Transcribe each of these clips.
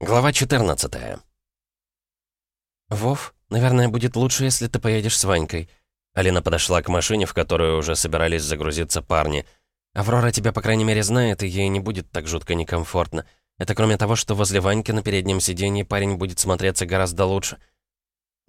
Глава 14 «Вов, наверное, будет лучше, если ты поедешь с Ванькой». Алина подошла к машине, в которую уже собирались загрузиться парни. «Аврора тебя, по крайней мере, знает, и ей не будет так жутко некомфортно. Это кроме того, что возле Ваньки на переднем сиденье парень будет смотреться гораздо лучше».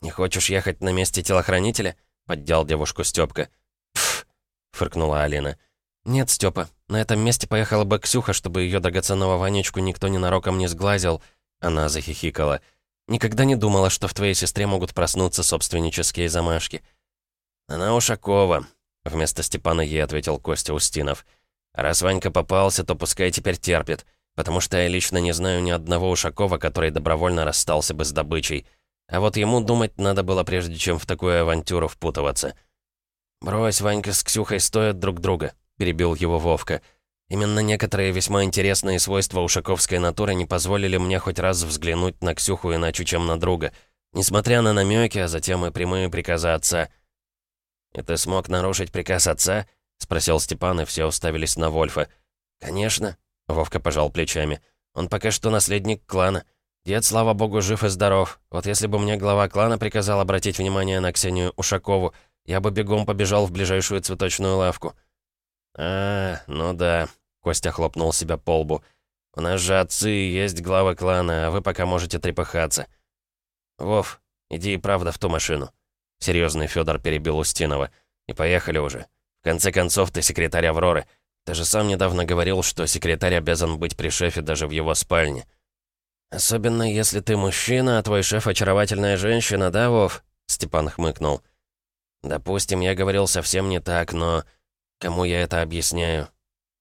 «Не хочешь ехать на месте телохранителя?» — поддел девушку Стёпка. «Пф!» — фыркнула Алина. «Нет, Стёпа, на этом месте поехала бы Ксюха, чтобы ее драгоценного Ванечку никто ненароком не сглазил». Она захихикала. «Никогда не думала, что в твоей сестре могут проснуться собственнические замашки». «Она Ушакова», — вместо Степана ей ответил Костя Устинов. «Раз Ванька попался, то пускай теперь терпит, потому что я лично не знаю ни одного Ушакова, который добровольно расстался бы с добычей. А вот ему думать надо было, прежде чем в такую авантюру впутываться». «Брось, Ванька с Ксюхой стоят друг друга», — перебил его Вовка. «Вовка». Именно некоторые весьма интересные свойства ушаковской натуры не позволили мне хоть раз взглянуть на Ксюху иначе, чем на друга. Несмотря на намеки, а затем и прямые приказы отца. «И ты смог нарушить приказ отца?» — спросил Степан, и все уставились на Вольфа. «Конечно», — Вовка пожал плечами. «Он пока что наследник клана. Дед, слава богу, жив и здоров. Вот если бы мне глава клана приказал обратить внимание на Ксению Ушакову, я бы бегом побежал в ближайшую цветочную лавку». «А, ну да», Костя хлопнул себя по лбу. «У нас же отцы и есть глава клана, а вы пока можете трепыхаться». «Вов, иди и правда в ту машину». Серьезный Федор перебил Устинова. «И поехали уже. В конце концов, ты секретарь Авроры. Ты же сам недавно говорил, что секретарь обязан быть при шефе даже в его спальне». «Особенно, если ты мужчина, а твой шеф очаровательная женщина, да, Вов?» Степан хмыкнул. «Допустим, я говорил совсем не так, но... Кому я это объясняю?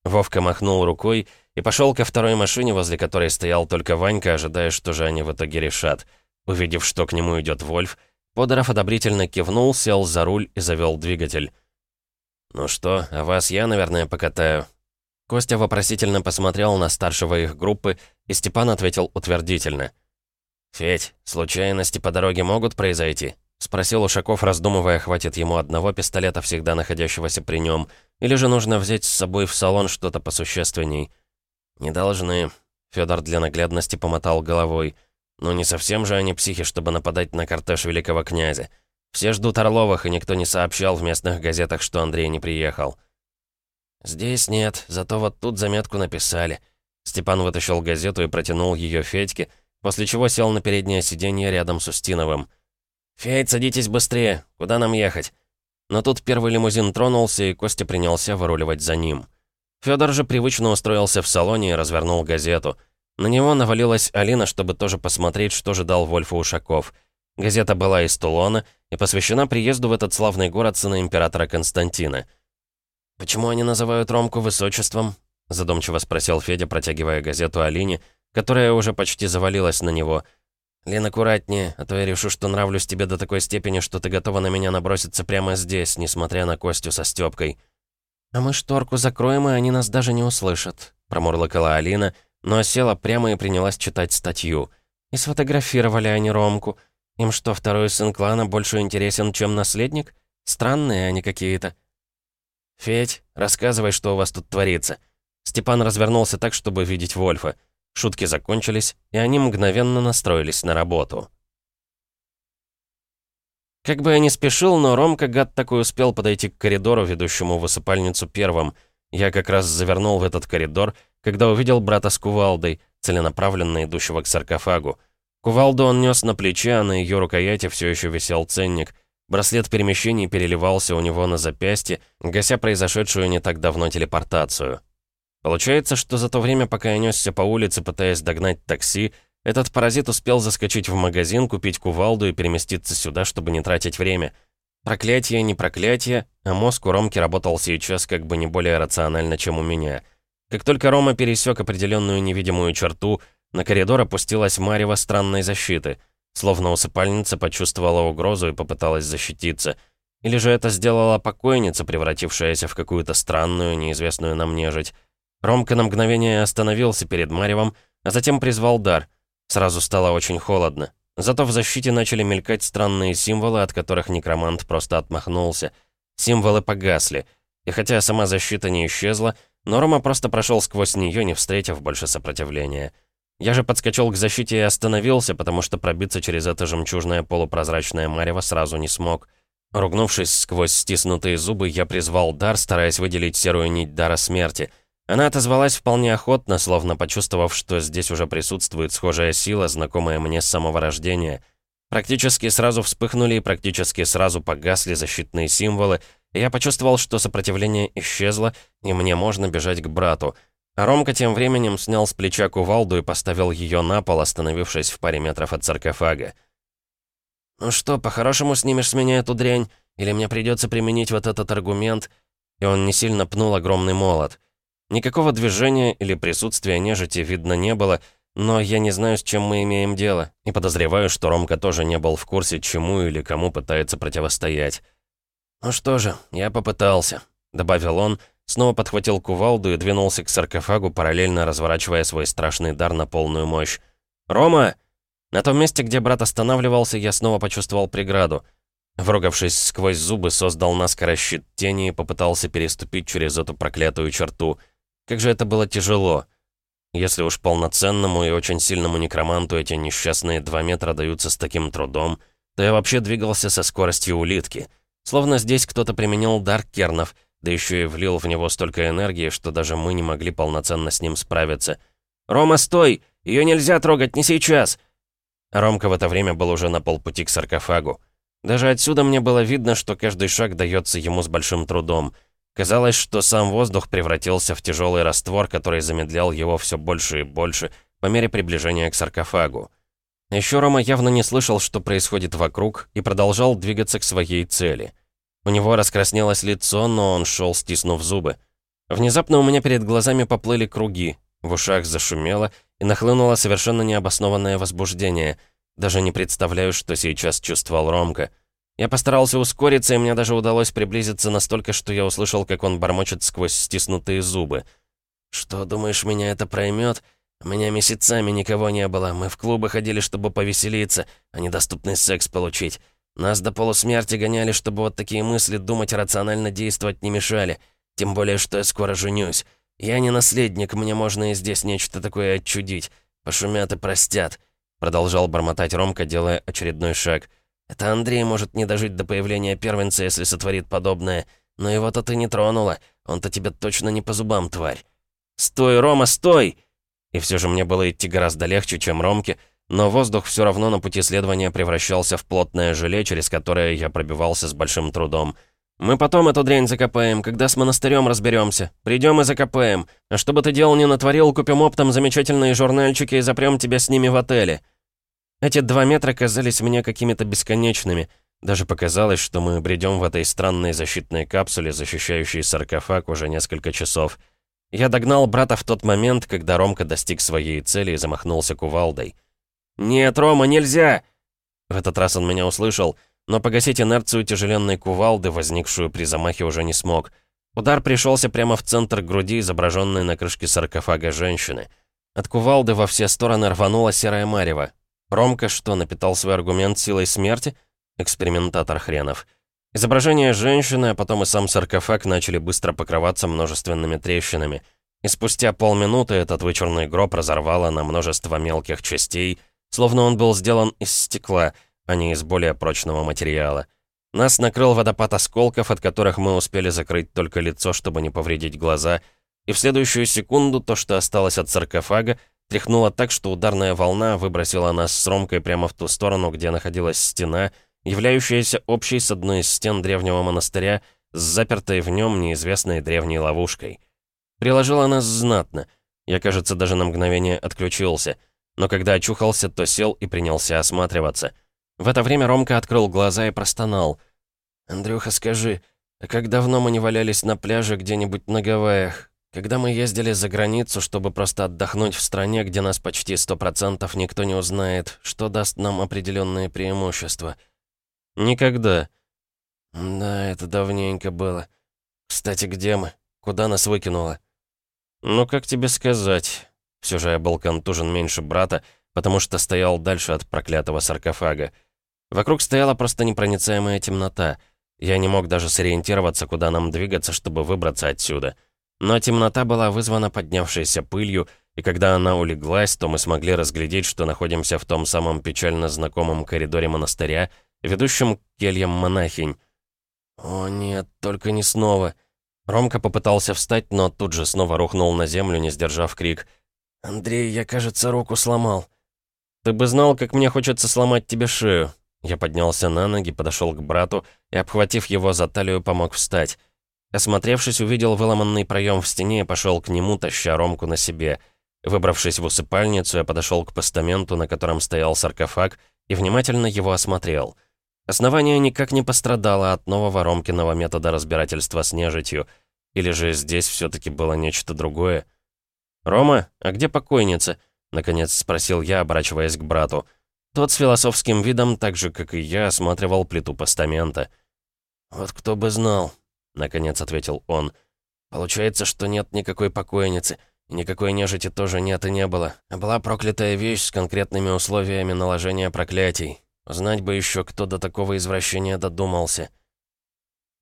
Вовка махнул рукой и пошел ко второй машине, возле которой стоял только Ванька, ожидая, что же они в итоге решат. Увидев, что к нему идет Вольф, Подоров одобрительно кивнул, сел за руль и завел двигатель. «Ну что, а вас я, наверное, покатаю?» Костя вопросительно посмотрел на старшего их группы, и Степан ответил утвердительно. «Федь, случайности по дороге могут произойти?» — спросил Ушаков, раздумывая, хватит ему одного пистолета, всегда находящегося при нем, или же нужно взять с собой в салон что-то посущественней. «Не должны», — Федор для наглядности помотал головой. «Ну не совсем же они психи, чтобы нападать на кортеж великого князя. Все ждут Орловых, и никто не сообщал в местных газетах, что Андрей не приехал». «Здесь нет, зато вот тут заметку написали». Степан вытащил газету и протянул ее Федьке, после чего сел на переднее сиденье рядом с Устиновым. «Федь, садитесь быстрее! Куда нам ехать?» Но тут первый лимузин тронулся, и Костя принялся выруливать за ним. Федор же привычно устроился в салоне и развернул газету. На него навалилась Алина, чтобы тоже посмотреть, что же дал Вольфу Ушаков. Газета была из Тулона и посвящена приезду в этот славный город сына императора Константина. «Почему они называют Ромку высочеством?» — задумчиво спросил Федя, протягивая газету Алине, которая уже почти завалилась на него — «Лен, аккуратнее, а то я решу, что нравлюсь тебе до такой степени, что ты готова на меня наброситься прямо здесь, несмотря на Костю со Стёпкой». «А мы шторку закроем, и они нас даже не услышат», — промурлыкала Алина, но села прямо и принялась читать статью. «И сфотографировали они Ромку. Им что, второй сын клана больше интересен, чем наследник? Странные они какие-то». «Федь, рассказывай, что у вас тут творится». Степан развернулся так, чтобы видеть Вольфа. Шутки закончились, и они мгновенно настроились на работу. Как бы я ни спешил, но Ромка, гад такой, успел подойти к коридору, ведущему в высыпальницу первым. Я как раз завернул в этот коридор, когда увидел брата с кувалдой, целенаправленно идущего к саркофагу. Кувалду он нес на плече, а на ее рукояти все еще висел ценник. Браслет перемещений переливался у него на запястье, гася произошедшую не так давно телепортацию. Получается, что за то время, пока я несся по улице, пытаясь догнать такси, этот паразит успел заскочить в магазин, купить кувалду и переместиться сюда, чтобы не тратить время. Проклятие, не проклятие, а мозг у Ромки работал сейчас как бы не более рационально, чем у меня. Как только Рома пересек определенную невидимую черту, на коридор опустилась марево странной защиты. Словно усыпальница почувствовала угрозу и попыталась защититься. Или же это сделала покойница, превратившаяся в какую-то странную, неизвестную нам нежить. Ромка на мгновение остановился перед Маревом, а затем призвал дар. Сразу стало очень холодно. Зато в защите начали мелькать странные символы, от которых некромант просто отмахнулся. Символы погасли. И хотя сама защита не исчезла, но Рома просто прошел сквозь нее, не встретив больше сопротивления. Я же подскочил к защите и остановился, потому что пробиться через это жемчужное полупрозрачное марево сразу не смог. Ругнувшись сквозь стиснутые зубы, я призвал дар, стараясь выделить серую нить дара смерти. Она отозвалась вполне охотно, словно почувствовав, что здесь уже присутствует схожая сила, знакомая мне с самого рождения. Практически сразу вспыхнули и практически сразу погасли защитные символы, и я почувствовал, что сопротивление исчезло, и мне можно бежать к брату — а Ромка тем временем снял с плеча кувалду и поставил ее на пол, остановившись в паре метров от саркофага. «Ну что, по-хорошему снимешь с меня эту дрянь? Или мне придется применить вот этот аргумент?» И он не сильно пнул огромный молот. Никакого движения или присутствия нежити видно не было, но я не знаю, с чем мы имеем дело, и подозреваю, что Ромка тоже не был в курсе, чему или кому пытается противостоять. «Ну что же, я попытался», — добавил он, — Снова подхватил кувалду и двинулся к саркофагу, параллельно разворачивая свой страшный дар на полную мощь. «Рома!» На том месте, где брат останавливался, я снова почувствовал преграду. Вругавшись сквозь зубы, создал наскоро щит тени и попытался переступить через эту проклятую черту. Как же это было тяжело. Если уж полноценному и очень сильному некроманту эти несчастные два метра даются с таким трудом, то я вообще двигался со скоростью улитки. Словно здесь кто-то применил дар кернов — да еще и влил в него столько энергии, что даже мы не могли полноценно с ним справиться. «Рома, стой! Ее нельзя трогать, не сейчас!» Ромка в это время был уже на полпути к саркофагу. Даже отсюда мне было видно, что каждый шаг дается ему с большим трудом. Казалось, что сам воздух превратился в тяжелый раствор, который замедлял его все больше и больше по мере приближения к саркофагу. Еще Рома явно не слышал, что происходит вокруг, и продолжал двигаться к своей цели — у него раскраснелось лицо, но он шел, стиснув зубы. Внезапно у меня перед глазами поплыли круги, в ушах зашумело и нахлынуло совершенно необоснованное возбуждение. Даже не представляю, что сейчас чувствовал Ромка. Я постарался ускориться, и мне даже удалось приблизиться настолько, что я услышал, как он бормочет сквозь стиснутые зубы. «Что, думаешь, меня это проймет? У меня месяцами никого не было. Мы в клубы ходили, чтобы повеселиться, а недоступный секс получить. Нас до полусмерти гоняли, чтобы вот такие мысли думать рационально действовать не мешали. Тем более, что я скоро женюсь. Я не наследник, мне можно и здесь нечто такое отчудить. Пошумят и простят», — продолжал бормотать Ромка, делая очередной шаг. «Это Андрей может не дожить до появления первенца, если сотворит подобное. Но его-то ты не тронула. Он-то тебе точно не по зубам, тварь». «Стой, Рома, стой!» И все же мне было идти гораздо легче, чем Ромке, но воздух все равно на пути следования превращался в плотное желе, через которое я пробивался с большим трудом. «Мы потом эту дрянь закопаем, когда с монастырем разберемся. Придем и закопаем. А что бы ты делал, не натворил, купим оптом замечательные журнальчики и запрем тебя с ними в отеле». Эти два метра казались мне какими-то бесконечными. Даже показалось, что мы бредем в этой странной защитной капсуле, защищающей саркофаг уже несколько часов. Я догнал брата в тот момент, когда Ромка достиг своей цели и замахнулся кувалдой. «Нет, Рома, нельзя!» В этот раз он меня услышал, но погасить инерцию тяжеленной кувалды, возникшую при замахе, уже не смог. Удар пришелся прямо в центр груди, изображенной на крышке саркофага женщины. От кувалды во все стороны рванула серая марево. Ромка что, напитал свой аргумент силой смерти? Экспериментатор хренов. Изображение женщины, а потом и сам саркофаг начали быстро покрываться множественными трещинами. И спустя полминуты этот вычурный гроб разорвало на множество мелких частей, Словно он был сделан из стекла, а не из более прочного материала. Нас накрыл водопад осколков, от которых мы успели закрыть только лицо, чтобы не повредить глаза, и в следующую секунду то, что осталось от саркофага, тряхнуло так, что ударная волна выбросила нас с Ромкой прямо в ту сторону, где находилась стена, являющаяся общей с одной из стен древнего монастыря, с запертой в нем неизвестной древней ловушкой. Приложила нас знатно. Я, кажется, даже на мгновение отключился — но когда очухался, то сел и принялся осматриваться. В это время Ромка открыл глаза и простонал. «Андрюха, скажи, а как давно мы не валялись на пляже где-нибудь на Гавайях? Когда мы ездили за границу, чтобы просто отдохнуть в стране, где нас почти сто процентов никто не узнает, что даст нам определенные преимущества?» «Никогда». «Да, это давненько было. Кстати, где мы? Куда нас выкинуло?» «Ну, как тебе сказать?» Все же я был контужен меньше брата, потому что стоял дальше от проклятого саркофага. Вокруг стояла просто непроницаемая темнота. Я не мог даже сориентироваться, куда нам двигаться, чтобы выбраться отсюда. Но темнота была вызвана поднявшейся пылью, и когда она улеглась, то мы смогли разглядеть, что находимся в том самом печально знакомом коридоре монастыря, ведущем к кельям монахинь. «О нет, только не снова!» Ромка попытался встать, но тут же снова рухнул на землю, не сдержав крик. «Андрей, я, кажется, руку сломал». «Ты бы знал, как мне хочется сломать тебе шею». Я поднялся на ноги, подошел к брату и, обхватив его за талию, помог встать. Осмотревшись, увидел выломанный проем в стене и пошел к нему, таща Ромку на себе. Выбравшись в усыпальницу, я подошел к постаменту, на котором стоял саркофаг, и внимательно его осмотрел. Основание никак не пострадало от нового Ромкиного метода разбирательства с нежитью. Или же здесь все таки было нечто другое? «Рома, а где покойница?» — наконец спросил я, оборачиваясь к брату. Тот с философским видом, так же, как и я, осматривал плиту постамента. «Вот кто бы знал», — наконец ответил он. «Получается, что нет никакой покойницы, никакой нежити тоже нет и не было. А была проклятая вещь с конкретными условиями наложения проклятий. Знать бы еще, кто до такого извращения додумался».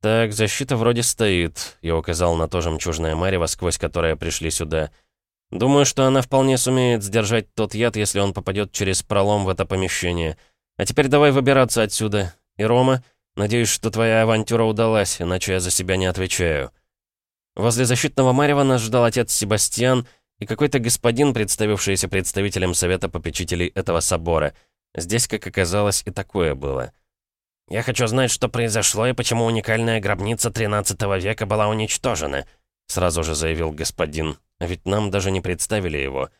«Так, защита вроде стоит», — я указал на то жемчужное марево, сквозь которое пришли сюда. «Думаю, что она вполне сумеет сдержать тот яд, если он попадет через пролом в это помещение. А теперь давай выбираться отсюда. И, Рома, надеюсь, что твоя авантюра удалась, иначе я за себя не отвечаю». Возле защитного Марева нас ждал отец Себастьян и какой-то господин, представившийся представителем Совета попечителей этого собора. Здесь, как оказалось, и такое было. «Я хочу знать, что произошло и почему уникальная гробница 13 века была уничтожена», сразу же заявил господин. А ведь нам даже не представили его.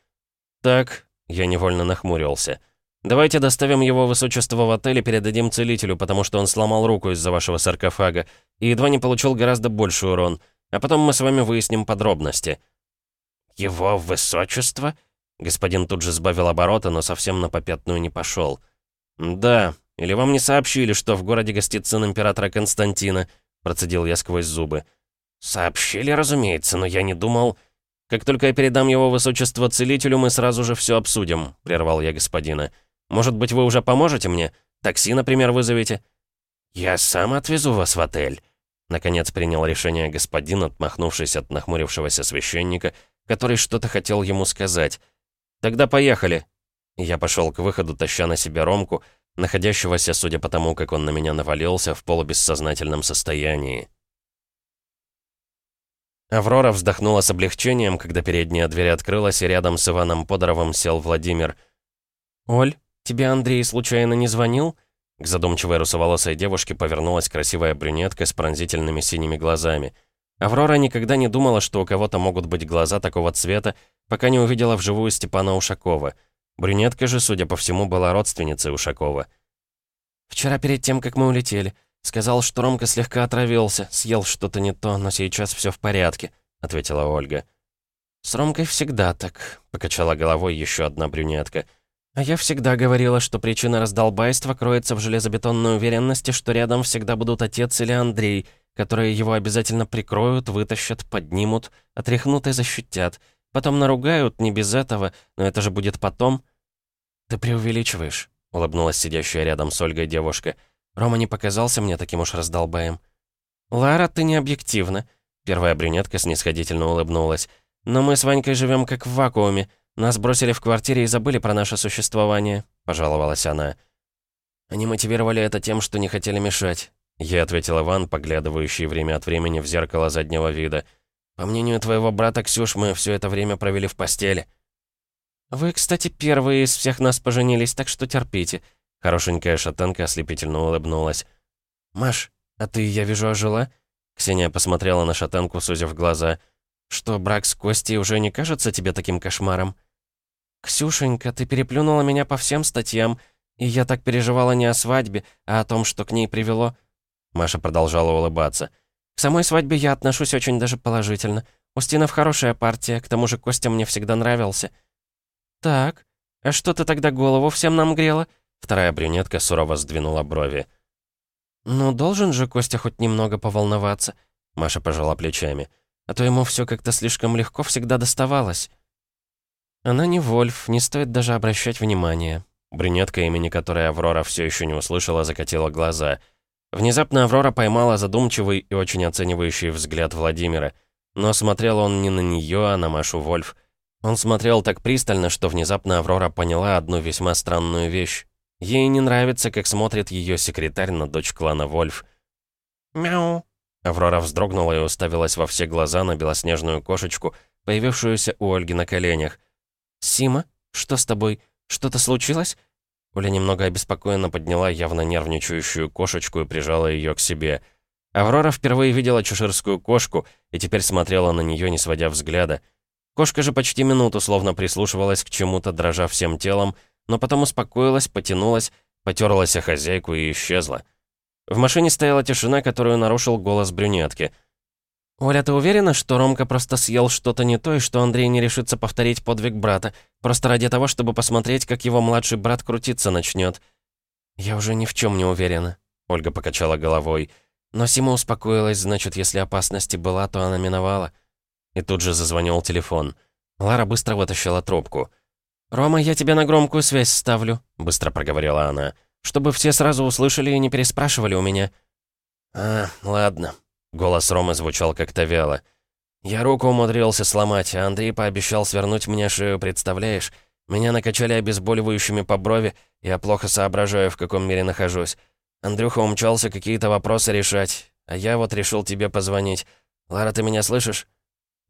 «Так», — я невольно нахмурился. «Давайте доставим его высочество в отель и передадим целителю, потому что он сломал руку из-за вашего саркофага и едва не получил гораздо больший урон». А потом мы с вами выясним подробности». «Его высочество?» Господин тут же сбавил обороты, но совсем на попятную не пошел. «Да, или вам не сообщили, что в городе гостит сын императора Константина?» Процедил я сквозь зубы. «Сообщили, разумеется, но я не думал...» «Как только я передам его высочество целителю, мы сразу же все обсудим», — прервал я господина. «Может быть, вы уже поможете мне? Такси, например, вызовете?» «Я сам отвезу вас в отель», Наконец принял решение господин, отмахнувшись от нахмурившегося священника, который что-то хотел ему сказать. «Тогда поехали!» Я пошел к выходу, таща на себя Ромку, находящегося, судя по тому, как он на меня навалился, в полубессознательном состоянии. Аврора вздохнула с облегчением, когда передняя дверь открылась, и рядом с Иваном Подоровым сел Владимир. «Оль, тебе Андрей случайно не звонил?» К задумчивой русоволосой девушке повернулась красивая брюнетка с пронзительными синими глазами. Аврора никогда не думала, что у кого-то могут быть глаза такого цвета, пока не увидела вживую Степана Ушакова. Брюнетка же, судя по всему, была родственницей Ушакова. «Вчера перед тем, как мы улетели, сказал, что Ромка слегка отравился, съел что-то не то, но сейчас все в порядке», — ответила Ольга. «С Ромкой всегда так», — покачала головой еще одна брюнетка. А я всегда говорила, что причина раздолбайства кроется в железобетонной уверенности, что рядом всегда будут отец или Андрей, которые его обязательно прикроют, вытащат, поднимут, отряхнут и защитят. Потом наругают, не без этого, но это же будет потом. «Ты преувеличиваешь», — улыбнулась сидящая рядом с Ольгой девушка. «Рома не показался мне таким уж раздолбаем». «Лара, ты не объективна», — первая брюнетка снисходительно улыбнулась. «Но мы с Ванькой живем как в вакууме. «Нас бросили в квартире и забыли про наше существование», — пожаловалась она. «Они мотивировали это тем, что не хотели мешать», — ей ответил Иван, поглядывающий время от времени в зеркало заднего вида. «По мнению твоего брата Ксюш, мы все это время провели в постели». «Вы, кстати, первые из всех нас поженились, так что терпите», — хорошенькая шатенка ослепительно улыбнулась. «Маш, а ты, я вижу, ожила?» Ксения посмотрела на шатенку, сузив глаза. «Что, брак с Костей уже не кажется тебе таким кошмаром?» «Ксюшенька, ты переплюнула меня по всем статьям, и я так переживала не о свадьбе, а о том, что к ней привело». Маша продолжала улыбаться. «К самой свадьбе я отношусь очень даже положительно. Устинов хорошая партия, к тому же Костя мне всегда нравился». «Так, а что ты тогда голову всем нам грела?» Вторая брюнетка сурово сдвинула брови. «Ну, должен же Костя хоть немного поволноваться», — Маша пожала плечами. «А то ему все как-то слишком легко всегда доставалось». Она не Вольф, не стоит даже обращать внимания. Брюнетка, имени которой Аврора все еще не услышала, закатила глаза. Внезапно Аврора поймала задумчивый и очень оценивающий взгляд Владимира. Но смотрел он не на нее, а на Машу Вольф. Он смотрел так пристально, что внезапно Аврора поняла одну весьма странную вещь. Ей не нравится, как смотрит ее секретарь на дочь клана Вольф. «Мяу». Аврора вздрогнула и уставилась во все глаза на белоснежную кошечку, появившуюся у Ольги на коленях. «Сима, что с тобой? Что-то случилось?» Оля немного обеспокоенно подняла явно нервничающую кошечку и прижала ее к себе. Аврора впервые видела чеширскую кошку и теперь смотрела на нее, не сводя взгляда. Кошка же почти минуту словно прислушивалась к чему-то, дрожа всем телом, но потом успокоилась, потянулась, потерлась о хозяйку и исчезла. В машине стояла тишина, которую нарушил голос брюнетки. «Оля, ты уверена, что Ромка просто съел что-то не то, и что Андрей не решится повторить подвиг брата, просто ради того, чтобы посмотреть, как его младший брат крутиться начнет?» «Я уже ни в чем не уверена», — Ольга покачала головой. «Но Сима успокоилась, значит, если опасности была, то она миновала». И тут же зазвонил телефон. Лара быстро вытащила трубку. «Рома, я тебя на громкую связь ставлю», — быстро проговорила она. «Чтобы все сразу услышали и не переспрашивали у меня». «А, ладно». Голос Ромы звучал как-то вяло. «Я руку умудрился сломать, а Андрей пообещал свернуть мне шею, представляешь? Меня накачали обезболивающими по брови, я плохо соображаю, в каком мире нахожусь. Андрюха умчался какие-то вопросы решать, а я вот решил тебе позвонить. Лара, ты меня слышишь?»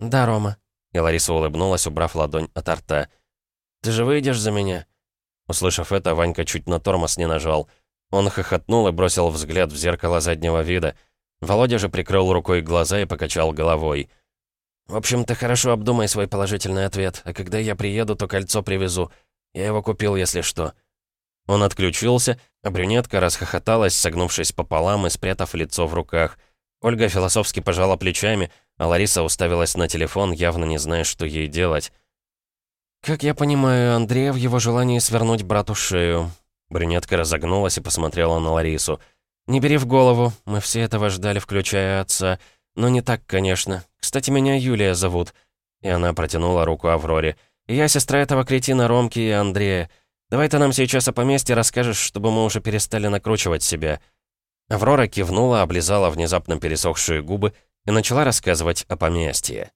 «Да, Рома». И Лариса улыбнулась, убрав ладонь от рта. «Ты же выйдешь за меня?» Услышав это, Ванька чуть на тормоз не нажал. Он хохотнул и бросил взгляд в зеркало заднего вида. Володя же прикрыл рукой глаза и покачал головой. «В общем, ты хорошо обдумай свой положительный ответ, а когда я приеду, то кольцо привезу. Я его купил, если что». Он отключился, а брюнетка расхохоталась, согнувшись пополам и спрятав лицо в руках. Ольга философски пожала плечами, а Лариса уставилась на телефон, явно не зная, что ей делать. «Как я понимаю, Андрея в его желании свернуть брату шею». Брюнетка разогнулась и посмотрела на Ларису. «Не бери в голову, мы все этого ждали, включая отца. Но не так, конечно. Кстати, меня Юлия зовут». И она протянула руку Авроре. «Я сестра этого кретина Ромки и Андрея. Давай ты нам сейчас о поместье расскажешь, чтобы мы уже перестали накручивать себя». Аврора кивнула, облизала внезапно пересохшие губы и начала рассказывать о поместье.